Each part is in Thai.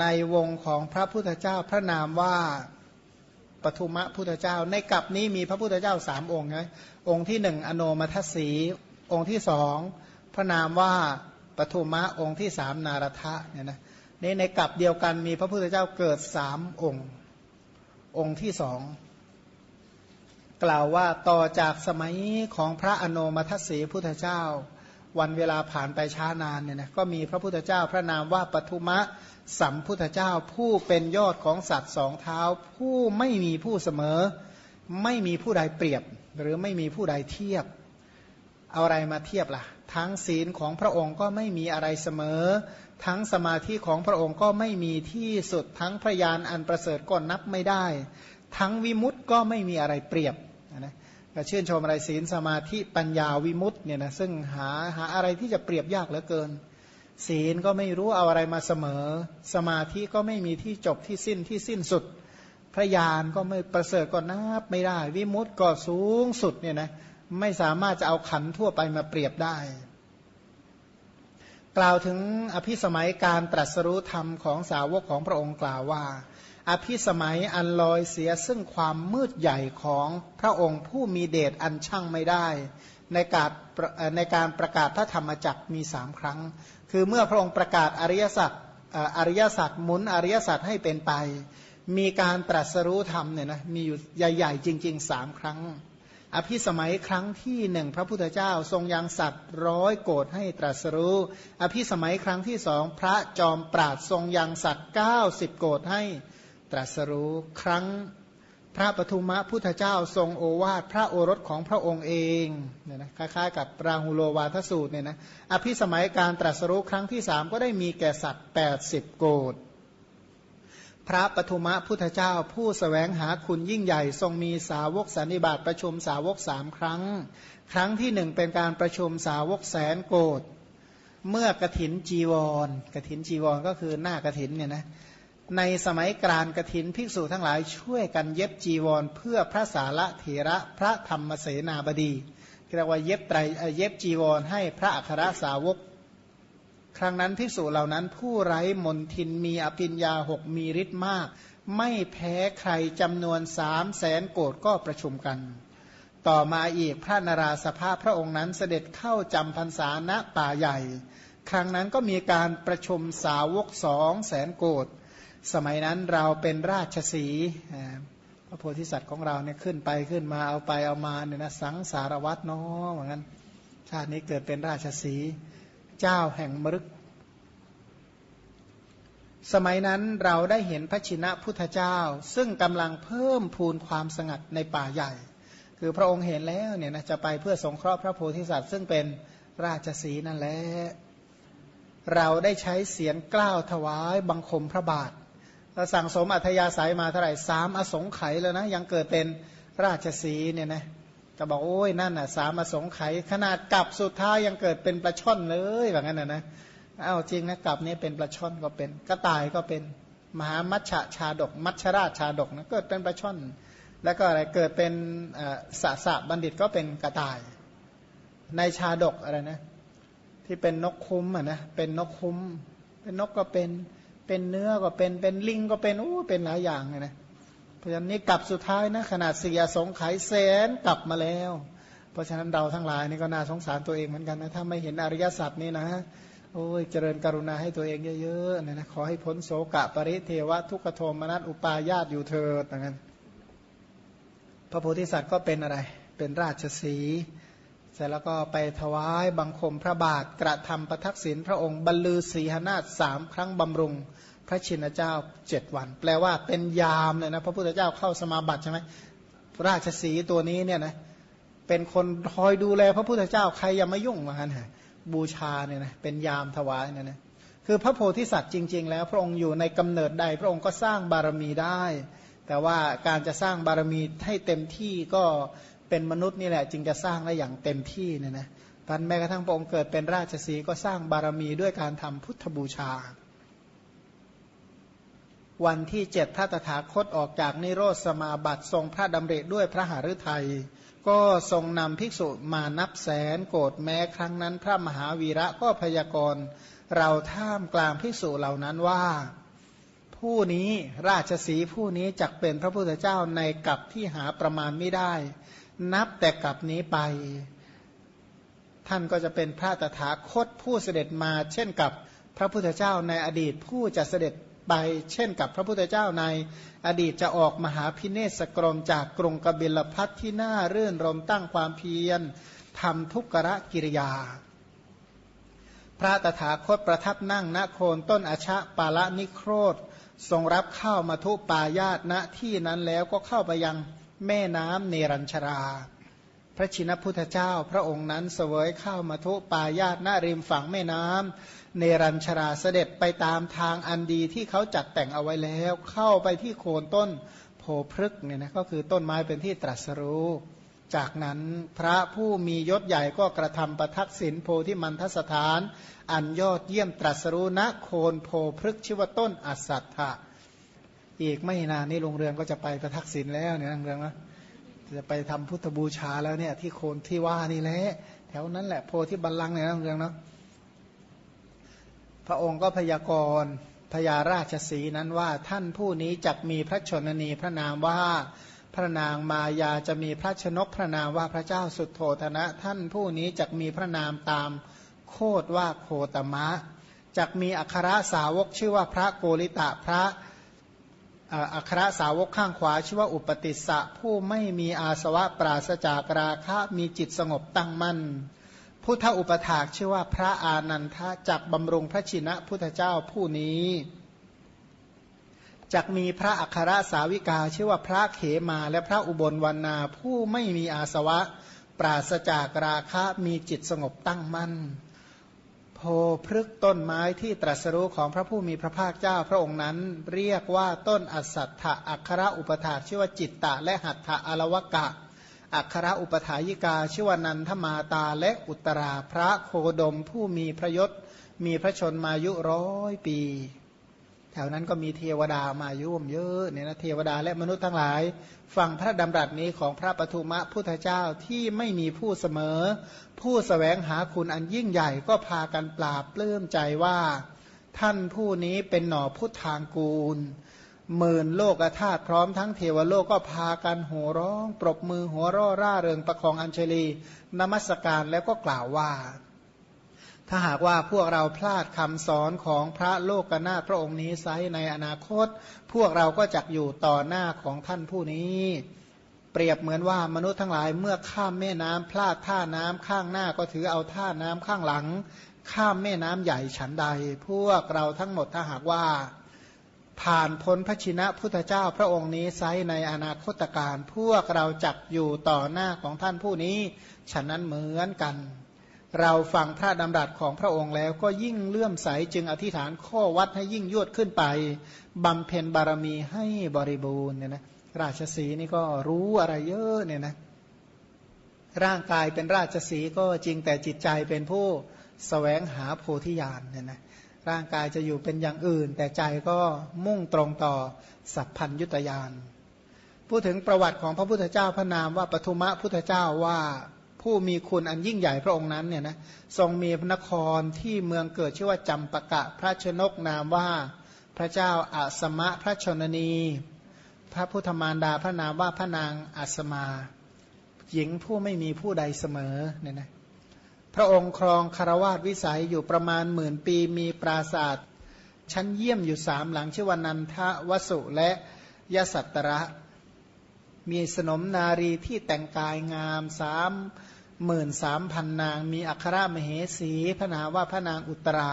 ในวงของพระพุทธเจ้าพระนามว่าปทุมะพุทธเจ้า ในกลับนี้มีพระพุทธเจ้าสามองค์ไงองค์ที่หนึ่งอโนมัทสีองค์ที่สองพระนามว่าปทุมะองค์ที่สามนารทะเนี่ยนะนี่ในกลับเดียวกันมีพระพุทธเจ้าเกิดสามองค์ องค์ที่สองกล่าวว่าต่อจากสมัยของพระอโนมัทสีพุทธเจ้า วันเวลาผ่านไปช้านานเนี่ยนะก็มีพระพุทธเจ้าพระนามว่าปทุมะสัมพุทธเจ้าผู้เป็นยอดของสัตว์สองเท้า ผู้ไม่มีผู้เสมอ ไม่มีผู้ใดเปรียบ หรือไม่มีผู้ใดเทียบ เอาอะไรมาเทียบละ่ะ ทั้งศีลของพระองค์ก็ไม่มีอะไรเสมอ ทั้งสมาธิของพระองค์ก็ไม่มีที่สุดทั้งพระยานอันประเสริฐก็นับไม่ได้ ทั้งวิมุตต์ก็ไม่มีอะไรเปรียบนะ ก็ชื่นชมอะไรศีลสมาธิปัญญาวิมุตต์เนี่ยนะซึ่งหาหาอะไรที่จะเปรียบยากเหลือเกิน ศีลก็ไม่รู้เอาอะไรมาเสมอ สมาธิก็ไม่มีที่จบที่สิ้นที่สิ้นสุด พระญาณก็ไม่ประเสริฐก็นับไม่ได้ วิมุตต์ก็สูงสุดเนี่ยนะไม่สามารถจะเอาขันทั่วไปมาเปรียบได้ กล่าวถึงอภิสมัยการตรัสรู้ธรรมของสาวกของพระองค์กล่าวว่า อภิสมัยอันลอยเสียซึ่งความมืดใหญ่ของพระองค์ผู้มีเดชอันช่างไม่ได้ ในการในการประกาศพระธรรมจักรมีสามครั้ง คือเมื่อพระองค์ประกาศอริยสัจอริยสัจหมุนอริยสัจให้เป็นไป มีการตรัสรู้ธรรมเนี่ยนะมีอยู่ใหญ่ๆ จริงๆสามครั้ง อภิสมัยครั้งที่หนึ่งพระพุทธเจ้าทรงยังสัตว์ร้อยโกรธให้ตรัสรู้ อภิสมัยครั้งที่สองพระจอมปราดทรงยังสัตว์เก้าสิบโกรธให้ ตรัสรู้ครั้งพระปทุมะพุทธเจ้าทรงโอวาทพระโอรสของพระองค์เองเนี่ยนะคล้ายๆ กับราหุโลวาทสูตรเนี่ยนะอภิสมัยการตรัสรู้ครั้งที่สามก็ได้มีแก่สัตว์ 80 โกดพระปทุมะพุทธเจ้าผู้สแสวงหาคุณยิ่งใหญ่ ทรงมีสาวกสันนิบาตประชุมสาวกสามครั้ง ครั้งที่หนึ่งเป็นการประชุมสาวกแสนโกดเมื่อกระถินจีวรกระถินจีวรก็คือหน้ากระถินเนี่ยนะ ในสมัยกรานกถินภิกษุทั้งหลายช่วยกันเย็บจีวร เพื่อพระสาระเถระพระธรรมเสนาบดีเรียกว่าเย็บไตรเย็บจีวรให้พระอัครสาวก ครั้งนั้นภิกษุเหล่านั้นผู้ไร้มนทินมีอภิญญาหกมีฤทธิ์มาก ไม่แพ้ใครจำนวนสามแสนโกดก็ประชุมกัน ต่อมาอีกพระนราสภาพระองค์นั้นเสด็จเข้าจำพรรษาณป่าใหญ่ ครั้งนั้นก็มีการประชุมสาวกสองแสนโกด สมัยนั้นเราเป็นราชสีพระโพธิสัตว์ของเราเนี่ยขึ้นไปขึ้นมาเอาไปเอามาเนี่ยนะสังสารวัตรเนาะเหมือนกันชาตินี้เกิดเป็นราชสีเจ้าแห่งมรึก สมัยนั้นเราได้เห็นพระชินะพุทธเจ้า ซึ่งกำลังเพิ่มพูนความสงัดในป่าใหญ่ คือพระองค์เห็นแล้วเนี่ยนะจะไปเพื่อสงเคราะห์พระโพธิสัตว์ ซึ่งเป็นราชสีนั่นแหละเราได้ใช้เสียงกล้าวถวายบังคมพระบาท ถ้าสั่งสมอัธยาศัยมาเท่าไหร่สามอสงไขยแล้วนะ ยังเกิดเป็นราชสีเนี่ยนะจะบอกโอ้ยนั่นน่ะสามอสงไขยขนาดกลับสุดท้ายยังเกิดเป็นปลาช่อนเลยแบบนั้นนะนะเอ้าจริงนะกลับนี้เป็นปลาช่อนก็เป็นกระต่ายก็เป็นมหามัชชาชาดก มัชราชชาดกนะเกิดเป็นปลาช่อน แล้วก็อะไรเกิดเป็นสะสะบัณฑิตก็เป็นกระต่าย ในชาดกอะไรนะที่เป็นนกคุ้มอะนะเป็นนกคุ้ม เป็นนกก็เป็น เป็นเนื้อก็เป็นเป็นลิงก็เป็นอู้เป็นหลายอย่างเลยนะเพราะฉะนั้นนี่กลับสุดท้ายนะขนาดเสียสงไขแสนกลับมาแล้ว เพราะฉะนั้นเราทั้งหลายนี่ก็น่าสงสารตัวเองเหมือนกันนะถ้าไม่เห็นอริยสัจนี่นะโอ้ยเจริญกรุณาให้ตัวเองเยอะๆนะนะขอให้พ้นโสกะปริเทวะทุกขโทมนัสอุปาญาตอยู่เถิดอย่างนั้นพระโพธิสัตว์ก็เป็นอะไร เป็นราชสี เสร็จแล้วก็ไปถวายบังคมพระบาทกระทำประทักษิณพระองค์บรรลือศีหนาฏสามครั้งบำรุงพระชินเจ้าเจ็ดวัน แปลว่าเป็นยามเลยนะพระพุทธเจ้าเข้าสมาบัติใช่ไหมราชสีตัวนี้เนี่ยนะเป็นคนคอยดูแลพระพุทธเจ้าใครอย่ามายุ่งมาฮะบูชาเนี่ยนะเป็นยามถวายเนี่ยนะคือพระโพธิสัตว์จริง ๆ แล้ว พระองค์อยู่ในกำเนิดใด พระองค์ก็สร้างบารมีได้ แต่ว่าการจะสร้างบารมีให้เต็มที่ก็ เป็นมนุษย์นี่แหละ จึงจะสร้างได้อย่างเต็มที่เนี่ยนะท่านแม้กระทั่งพระองค์เกิดเป็นราชสีก็สร้างบารมีด้วยการทำพุทธบูชา วันที่เจ็ดพระตถาคตออกจากนิโรธสมาบัติทรงพระดำริด้วยพระหฤทัยก็ทรงนำภิกษุมานับแสนโกรธแม้ครั้งนั้น พระมหาวีระก็พยากรณ์เราท่ามกลางภิกษุเหล่านั้นว่า ผู้นี้ราชสีผู้นี้จักเป็นพระพุทธเจ้าในกับที่หาประมาณไม่ได้ นับแต่กับนี้ไป ท่านก็จะเป็นพระตถาคตผู้เสด็จมา เช่นกับพระพุทธเจ้าในอดีตผู้จะเสด็จไป เช่นกับพระพุทธเจ้าในอดีตจะออกมหาพิเนศกรมจากกรุงกบิลพัทที่น่าเรื่นรมตั้งความเพียรทำทุกขะกิริยา พระตถาคตประทับนั่งณโคนต้นอชะปาละนิโครธทรงรับข้าวมาทุปายาตณที่นั้นแล้วก็เข้าไปยัง แม่น้ำเนรัญชรา พระชินพุทธเจ้า พระองค์นั้นเสวยข้าวมาทุปายาตณริมฝั่งแม่น้ำเนรัญชราเสด็จไปตามทางอันดีที่เขาจัดแต่งเอาไว้แล้ว เข้าไปที่โคนต้นโพพฤกเนี่ยนะก็คือต้นไม้เป็นที่ตรัสรู้ จากนั้นพระผู้มียศใหญ่ก็กระทำประทักษิณโพธิมันทสถาน อันยอดเยี่ยมตรัสรู้ณโคนโพพฤกชิวต้นอสัตถะ อีกไม่นานนี้โรงเรือนก็จะไปประทักษิณแล้วเนี่ยโรงเรือนนะจะไปทำพุทธบูชาแล้วเนี่ย ที่โคนที่ว่านี่แหละแถวนั้นแหละโพธิบัลลังก์เนี่ยโรงเรือนเนาะพระองค์ก็พยากรณ์พญาราชสีนั้นว่าท่านผู้นี้จักมีพระชนนีพระนามว่าพระนางมายาจะมีพระชนกพระนามว่าพระเจ้าสุดโทธนะ ท่านผู้นี้จะมีพระนามตามโคดว่าโคตมะจะมีอัครสาวกชื่อว่าพระโกริตะพระ อัครสาวกข้างขวาชื่อว่าอุปติสสะผู้ไม่มีอาสวะปราศจากราคะมีจิตสงบตั้งมั่นพุทธอุปถากชื่อว่าพระอานันทะจักบำรุงพระชินะพุทธเจ้าผู้นี้จักมีพระอัครสาวิกาชื่อว่าพระเขมาและพระอุบลวันนาผู้ไม่มีอาสวะ ปราศจากราคะมีจิตสงบตั้งมั่น โพพฤกต้นไม้ที่ตรัสรู้ของพระผู้มีพระภาคเจ้าพระองค์นั้น เรียกว่าต้นอสัตถะอัครอุปถาชื่อว่าจิตตะ และหัตถะอลวกะ อัครอุปถายิกาชื่อว่านันทมาตาและอุตราพระโคดมผู้มีพระยศมีพระชนมายุร้อยปี ถวนั้นก็มีเทวดามายุ่มเยอะเนี่ยนะเทวดาและมนุษย์ทั้งหลาย ฟังพระดำรัสนี้ของพระปทุมะพุทธเจ้าที่ไม่มีผู้เสมอ ผู้สแสวงหาคุณอันยิ่งใหญ่ก็พากันปราบปลื้มใจว่า ท่านผู้นี้เป็นหน่อพุทธางกูลหมื่นโลกธาตุพร้อมทั้งเทวโลกก็พากันโห่ร้อง ปรบมือหัวร่อร่าเริงประคองอัญเชลี นมัสการแล้วก็กล่าวว่า ถ้าหากว่าพวกเราพลาดคำสอนของพระโลกนาถพระองค์นี้ไซในอนาคต พวกเราก็จะอยู่ต่อหน้าของท่านผู้นี้ เปรียบเหมือนว่ามนุษย์ทั้งหลายเมื่อข้ามแม่น้ำพลาดท่าน้ำข้างหน้าก็ถือเอาท่าน้ำข้างหลัง ข้ามแม่น้ำใหญ่ฉันใด พวกเราทั้งหมดถ้าหากว่า ผ่านพ้นพระชินะพุทธเจ้าพระองค์นี้ไซในอนาคตการ พวกเราจักอยู่ต่อหน้าของท่านผู้นี้ ฉะนั้นเหมือนกัน เราฟังพระดำรัสของพระองค์แล้วก็ยิ่งเลื่อมใสจึงอธิษฐานข้อวัดให้ยิ่งยวดขึ้นไปบำเพ็ญบารมีให้บริบูรณ์เนี่ยนะราชสีนี่ก็รู้อะไรเยอะเนี่ยนะร่างกายเป็นราชสีก็จริงแต่จิตใจเป็นผู้สแสวงหาโพธิญาณเนี่ยนะร่างกายจะอยู่เป็นอย่างอื่น แต่ใจก็มุ่งตรงต่อสัพพัญยุตยานพูดถึงประวัติของพระพุทธเจ้าพระนามว่าปทุมะพุทธเจ้าว่า ผู้มีคุณอันยิ่งใหญ่พระองค์นั้นเนี่ยนะทรงมีพระนครที่เมืองเกิดชื่อว่าจำปะกะพระชนกนามว่าพระเจ้าอาสมะพระชนนี พระพุทธมารดาพระนามว่าพระนางอาสมา หญิงผู้ไม่มีผู้ใดเสมอเนี่ยนะพระองค์ครองคารวาสวิสัยอยู่ประมาณหมื่นปีมีปราศาสตร์ชั้นเยี่ยมอยู่สามหลังชื่อว่านันทวสุและยสัตตระ มีสนมนารีที่แต่งกายงามสามหมื่นสามพันนาง มีอัครมเหสีพระนาว่าพระนางอุตรา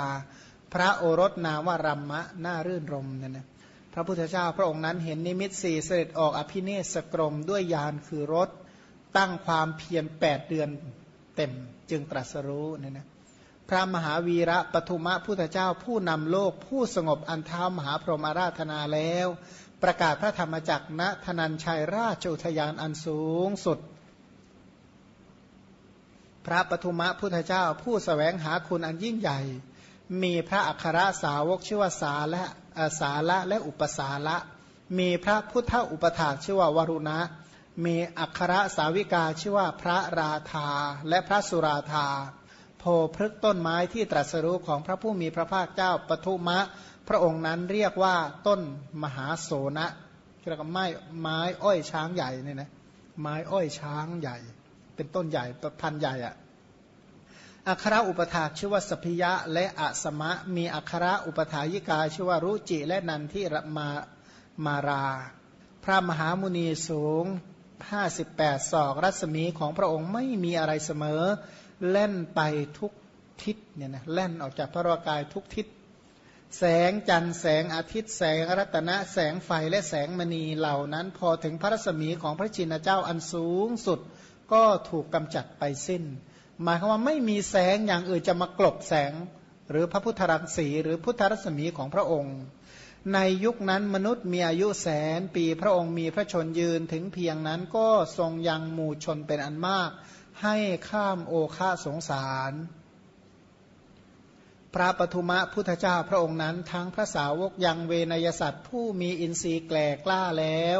พระโอรสนาว่ารัมมะน่ารื่นรมเนี่ยนะพระพุทธเจ้าพระองค์นั้นเห็นนิมิตสี่เสด็จออกอภิเนศกรมด้วยยานคือรถตั้งความเพียรแปดเดือนเต็มจึงตรัสรู้เนี่ยนะพระมหาวีระปทุมะพุทธเจ้าผู้นำโลกผู้สงบอันเท้ามหาพรหมาราธนาแล้ว ประกาศพระธรรมจักรณธนัญชัยราชอุทยานอันสูงสุด พระปทุมะพุทธเจ้าผู้สแสวงหาคุณอันยิ่งใหญ่ มีพระอัครสาวกชื่อว่าสาและสาละและอุปสาละ มีพระพุทธอุปถาชื่อว่าวรุณะ มีอัครสาวิกาชื่อว่าพระราธาและพระสุราธาโพพฤกต้นไม้ที่ตรัสรู้ของพระผู้มีพระภาคเจ้าปทุมะ พระองค์นั้นเรียกว่าต้นมหาโสนะเรียกว่าไม้ไม้อ้อยช้างใหญ่เนี่ยนะไม้อ้อยช้างใหญ่ เป็นต้นใหญ่พันใหญ่อะอัคราอุปถาชื่อว่าสพิยะและอัสมะ มีอัคราอุปถายิกาชื่อว่ารุจิและนันทิรมามารา พระมหามุนีสูง 58 ศอกรัศมีของพระองค์ไม่มีอะไรเสมอเล่นไปทุกทิศเนี่ยนะเล่นออกจากพระรากายทุกทิศ แสงจันทร์แสงอาทิตย์แสงรัตนะแสงไฟและแสงมณีเหล่านั้น พอถึงพระรัศมีของพระจินเจ้าอันสูงสุดก็ถูกกำจัดไปสิ้น หมายความว่าไม่มีแสงอย่างอื่นจะมากลบแสง หรือพระพุทธรังสีหรือพุทธรัศมีของพระองค์ ในยุคนั้นมนุษย์มีอายุแสนปีพระองค์มีพระชนยืนถึงเพียงนั้นก็ทรงยังหมู่ชนเป็นอันมาก ให้ข้ามโอคาสงสาร พระปทุมะพุทธเจ้าพระองค์นั้น ทั้งพระสาวกยังเวนยสัตว์ผู้มีอินทรีย์แกลกล้าแล้ว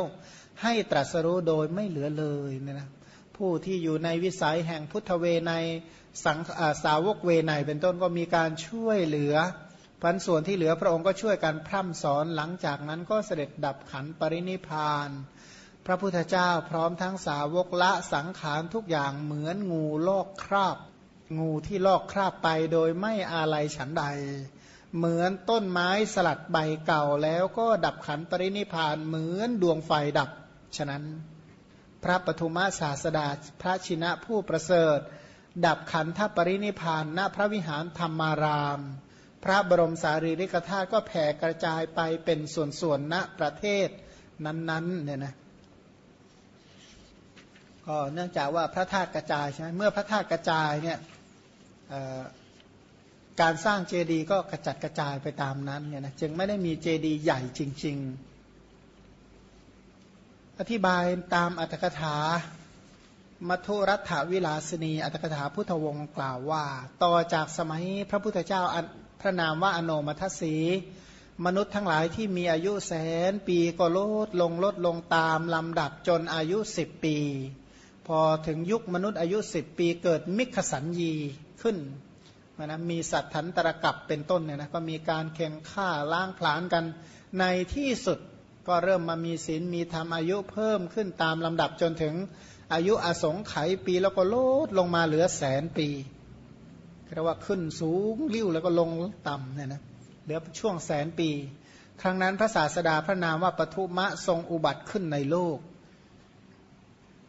ให้ตรัสรู้โดยไม่เหลือเลยเนี่ยนะผู้ที่อยู่ในวิสัยแห่งพุทธเวในสังสาวกเวไนเป็นต้นก็มีการช่วยเหลือพันส่วนที่เหลือพระองค์ก็ช่วยกันพร่ำสอนหลังจากนั้นก็เสด็จดับขันปรินิพาน พระพุทธเจ้าพร้อมทั้งสาวกละสังขารทุกอย่างเหมือนงูลอกคราบ งูที่ลอกคราบไปโดยไม่อาลัยฉันใด เหมือนต้นไม้สลัดใบเก่าแล้วก็ดับขันปรินิพานเหมือนดวงไฟดับ ฉะนั้น พระปฐุมศาสดาพระชินะผู้ประเสริฐ ดับขันธปรินิพานณพระวิหารธรรมาราม พระบรมสารีริกธาตุก็แผ่กระจายไปเป็นส่วนๆณประเทศนั้นๆเนี่ยนะก็เนื่องจากว่าพระธาตุกระจายใช่ไหมเมื่อพระธาตุกระจายเนี่ย การสร้างเจดีย์ก็กระจัดกระจายไปตามนั้นเนี่ยนะจึงไม่ได้มีเจดีย์ใหญ่จริง ๆ อธิบายตามอัตถกถามัทุรัฐวิลาสนีอัตถกถาพุทธวงศ์กล่าวว่า ต่อจากสมัยพระพุทธเจ้าพระนามว่าอโนมัทสีมนุษย์ทั้งหลายที่มีอายุแสนปีก็ลดลงลดลงตามลำดับจนอายุสิบปี พอถึงยุคมนุษย์อายุสิบปีเกิดมิขสัญญี ขึ้นนะมีสัตว์ทันตรกับเป็นต้นเนี่ยนะก็มีการเข็นฆ่าล้างผลาญกันในที่สุดก็เริ่มมามีศีลมีธรรมอายุเพิ่มขึ้นตามลำดับจนถึงอายุอสงไขยปีแล้วก็ลดลงมาเหลือแสนปีเรียกว่าขึ้นสูงริ้วแล้วก็ลงต่ำเนี่ยนะเหลือช่วงแสนปี ครั้งนั้นพระศาสดาพระนามว่าปทุมะทรงอุบัติขึ้นในโลก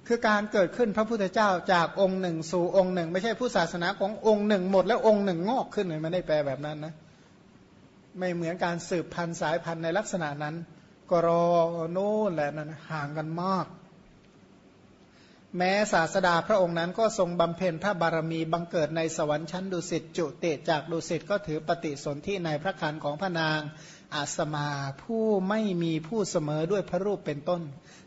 คือการเกิดขึ้นพระพุทธเจ้าจากองค์หนึ่ง สู่องค์หนึ่ง ไม่ใช่ผู้ศาสนาขององค์หนึ่งหมดแล้วองค์หนึ่งงอกขึ้นเลยไม่ได้แปลแบบนั้นนะไม่เหมือนการสืบพันธุ์สายพันธุ์ในลักษณะนั้น ก็รอโน่นแหละนั้นห่างกันมาก แม้ศาสดาพระองค์นั้นก็ทรงบำเพ็ญพระบารมีบังเกิดในสวรรค์ชั้นดุสิตจุเตจากดุสิตก็ถือปฏิสนธิในพระคันของพระนางอาสมาผู้ไม่มีผู้เสมอด้วยพระรูปเป็นต้น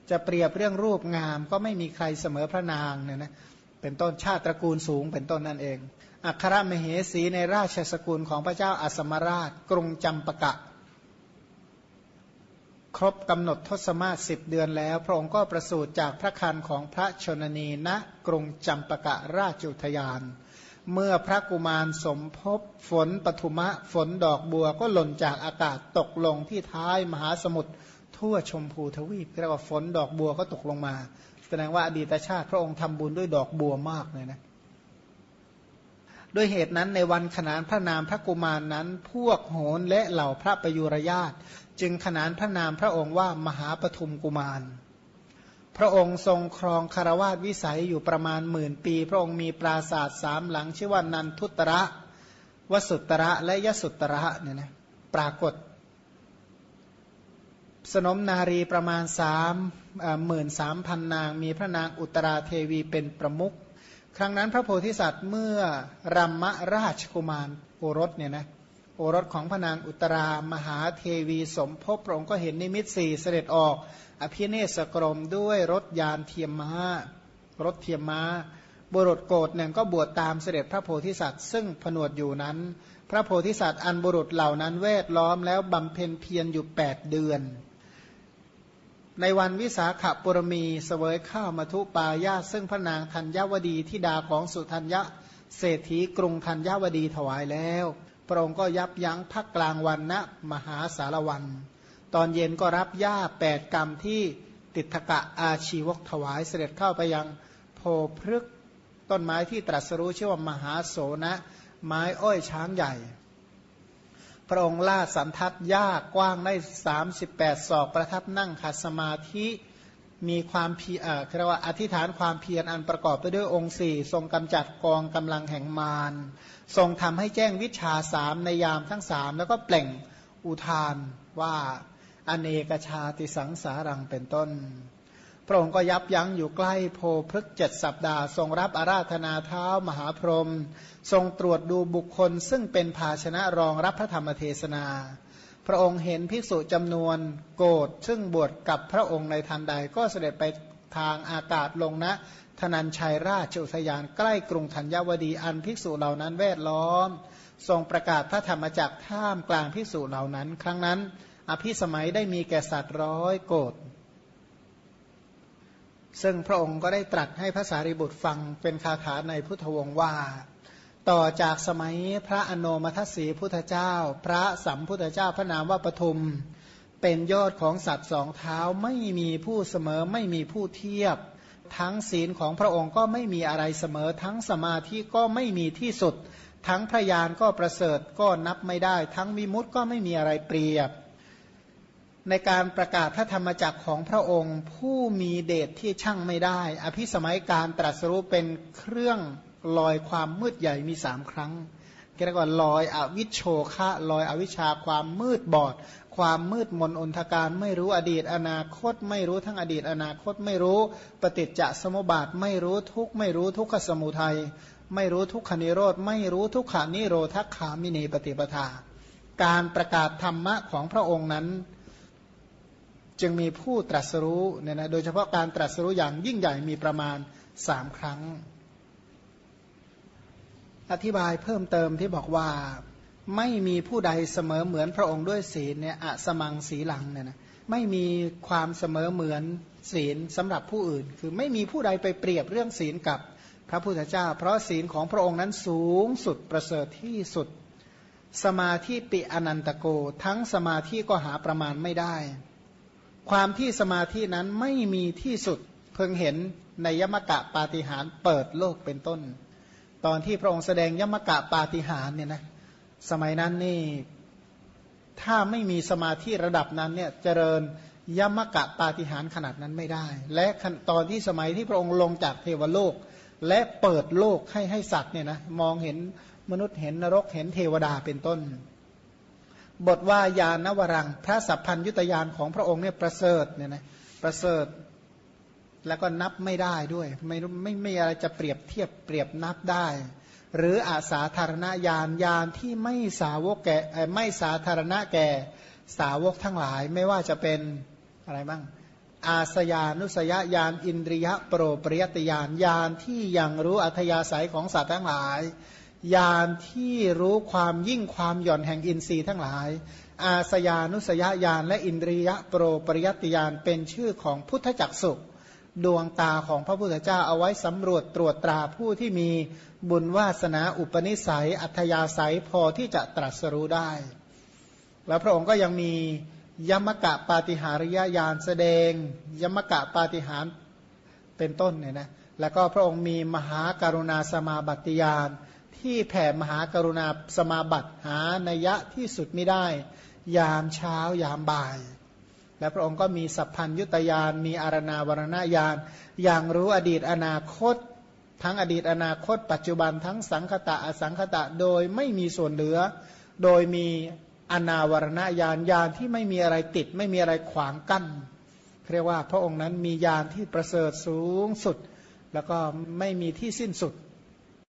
จะเปรียบเรื่องรูปงามก็ไม่มีใครเสมอพระนางเนี่ยนะเป็นต้นชาติตระกูลสูงเป็นต้นนั่นเอง อัครมเหสีในราชสกุลของพระเจ้าอัสมราช กรุงจำปะกะ ครบกำหนดทศมาศสิบเดือนแล้ว พระองค์ก็ประสูติจากพระคันของพระชนนีณกรุงจำปะกะราชุทยาน เมื่อพระกุมารสมภพฝนปฐุมะฝนดอกบัวก็หล่นจากอากาศตกลงที่ท้ายมหาสมุทร ทั่วชมพูทวีปเรียกว่าฝนดอกบัวก็ตกลงมา แสดงว่าอดีตชาติพระองค์ทำบุญด้วยดอกบัวมากเลยนะด้วยเหตุนั้นในวันขนานพระนามพระกุมารนนั้น พวกโหนและเหล่าพระประยุรญาตจึงขนานพระนามพระองค์ว่ามหาปทุมกุมาร พระองค์ทรงครองคารวาสวิสัยอยู่ประมาณหมื่นปี พระองค์มีปราศาสตร์สามหลังชื่อว่านันทุตระ วสุตระและยสุตระเนี่ยนะปรากฏ สนมนารีประมาณสามหมื่นสามพันนาง มีพระนางอุตราเทวีเป็นประมุขครั้งนั้นพระโพธิสัตว์เมื่อรัมมราชกุมารโอรสเนี่ยนะโอรสของพระนางอุตรามหาเทวีสมภพพระองค์ก็เห็นนิมิตสี่เสด็จออก อภิเนศกรมด้วยรถยานเทียมม้ารถเทียมม้าบุรุษโกดหนึ่งก็บวชตามเสด็จพระโพธิสัตว์ ซึ่งผนวดอยู่นั้น พระโพธิสัตว์อันบุรุษเหล่านั้นเวทล้อมแล้วบำเพ็ญเพียรอยู่แปดเดือน ในวันวิสาขบุรมีเสวยข้าวมาทุปายาซึ่งพระนางธัญญวดีทิดาของสุธัญญะเศรษฐีกรุงธัญญวดีถวายแล้ว พระองค์ก็ยับยั้งพักกลางวันณมหาสารวัน ตอนเย็นก็รับหญ้าแปดกรรมที่ติดกะอาชีวกถวายเสด็จเข้าไปยังโพพฤกต้นไม้ที่ตรัสรู้ชื่อว่ามหาโสนะ ไม้อ้อยช้างใหญ่ พระองค์ล่าสันทัดหญ้ากว้างได้ 38 ศอกประทับนั่งขัดสมาธิมีความเพียรเรียกว่าอธิษฐานความเพียรอันประกอบไปด้วยองค์สี่ทรงกำจัดกองกำลังแห่งมารทรงทำให้แจ้งวิชาสามในยามทั้งสามแล้วก็เปล่งอุทานว่าอเนกชาติสังสารังเป็นต้น พระองค์ก็ยับยั้งอยู่ใกล้โพพฤกเจ็ดสัปดาห์ ทรงรับอาราธนาเท้ามหาพรหมทรงตรวจดูบุคคล ซึ่งเป็นภาชนะรองรับพระธรรมเทศนา พระองค์เห็นภิกษุจำนวนโกดซึ่งบวชกับพระองค์ในทันใดก็เสด็จไปทางอากาศลงนะธนัญชัยราชอุทยานใกล้กรุงธัญวดีอันภิกษุเหล่านั้นแวดล้อม ทรงประกาศพระธรรมจักท่ามกลางภิกษุเหล่านั้น ครั้งนั้น อภิสมัยได้มีแก่สัตว์ร้อยโกด ซึ่งพระองค์ก็ได้ตรัสให้พระสารีบุตรฟังเป็นคาถาในพุทธวงศ์ว่า ต่อจากสมัยพระอโนมัทสีพุทธเจ้า พระสัมพุทธเจ้าพระนามว่าปทุม เป็นยอดของสัตว์สองเท้าไม่มีผู้เสมอไม่มีผู้เทียบ ทั้งศีลของพระองค์ก็ไม่มีอะไรเสมอ ทั้งสมาธิก็ไม่มีที่สุด ทั้งพระยานก็ประเสริฐก็นับไม่ได้ ทั้งวิมุตต์ก็ไม่มีอะไรเปรียบ ในการประกาศพระธรรมจักรของพระองค์ ผู้มีเดชที่ช่างไม่ได้ อภิสมัยการตรัสรู้เป็นเครื่องลอยความมืดใหญ่มีสามครั้งเรียกว่าลอยอวิชโชคะลอยอวิชชาความมืดบอด ความมืดมนอนทการไม่รู้อดีตอนาคต ไม่รู้ทั้งอดีตอนาคตไม่รู้ ปฏิจจสมุปบาทไม่รู้ทุกไม่รู้ทุกขสมุทัยไม่รู้ทุกขนิโรธไม่รู้ทุกขานิโรธขามินีปฏิปทา การประกาศธรรมะของพระองค์นั้น จึงมีผู้ตรัสรู้เนี่ยนะโดยเฉพาะการตรัสรู้อย่างยิ่งใหญ่มีประมาณสามครั้ง อธิบายเพิ่มเติมที่บอกว่าไม่มีผู้ใดเสมอเหมือนพระองค์ด้วยศีลเนี่ยอะสมังสีหลังเนี่ยนะไม่มีความเสมอเหมือนศีลสำหรับผู้อื่น คือไม่มีผู้ใดไปเปรียบเรื่องศีลกับพระพุทธเจ้า เพราะศีลของพระองค์นั้นสูงสุดประเสริฐที่สุด สมาธิปิอนันตโก ทั้งสมาธิก็หาประมาณไม่ได้ ความที่สมาธินั้นไม่มีที่สุดเพิ่งเห็นในยมกะปาฏิหารเปิดโลกเป็นต้น ตอนที่พระองค์แสดงยมกะปาฏิหารเนี่ยนะสมัยนั้นนี่ถ้าไม่มีสมาธิระดับนั้นเนี่ยเจริญยมกะปาฏิหารขนาดนั้นไม่ได้ และตอนที่สมัยที่พระองค์ลงจากเทวโลก และเปิดโลกให้ให้สัตว์เนี่ยนะมองเห็นมนุษย์เห็นนรกเห็นเทวดาเป็นต้น บทว่ายานวรัง พระสัพพัญยุตยานของพระองค์เนี่ยประเสริฐเนี่ยนะประเสริฐ แล้วก็นับไม่ได้ด้วย ไม่ไม่ไม่อะไรจะเปรียบเทียบเปรียบนับได้ หรืออาสาธารณญาณญาณที่ไม่สาวกแก่ไม่สาธารณะแก่สาวกทั้งหลายไม่ว่าจะเป็นอะไรบ้างอาสยานุสยญาณอินทรียะโปรปริยติญาณญาณที่ยังรู้อัธยาศัยของสัตว์ทั้งหลาย ญาณที่รู้ความยิ่งความหย่อนแห่งอินทรีย์ทั้งหลาย อาสยานุสยญาณและอินทรียะโปรปริยติญาณเป็นชื่อของพุทธจักสุดวงตาของพระพุทธเจ้าเอาไว้สำรวจตรวจตราผู้ที่มีบุญวาสนาอุปนิสัย อัธยาศัยพอที่จะตรัสรู้ได้ แล้วพระองค์ก็ยังมียมกะปาติหาริยญาณแสดง ยมกะปาติหารเป็นต้นเนี่ยนะแล้วก็พระองค์มีมหาการุณาสมาบัติญาณ ที่แผ่มหากรุณาสมาบัติหานัยะที่สุดไม่ได้ ยามเช้ายามบ่าย และพระองค์ก็มีสัพพัญยุตยานมีอารณาวรณญาณอย่างรู้อดีตอนาคต ทั้งอดีตอนาคต ปัจจุบันทั้งสังคตะอสังคตะโดยไม่มีส่วนเหลือ โดยมีอนาวรณญาณญาณที่ไม่มีอะไรติด ไม่มีอะไรขวางกั้นเรียกว่าพระองค์นั้นมีญาณที่ประเสริฐสูงสุด แล้วก็ไม่มีที่สิ้นสุด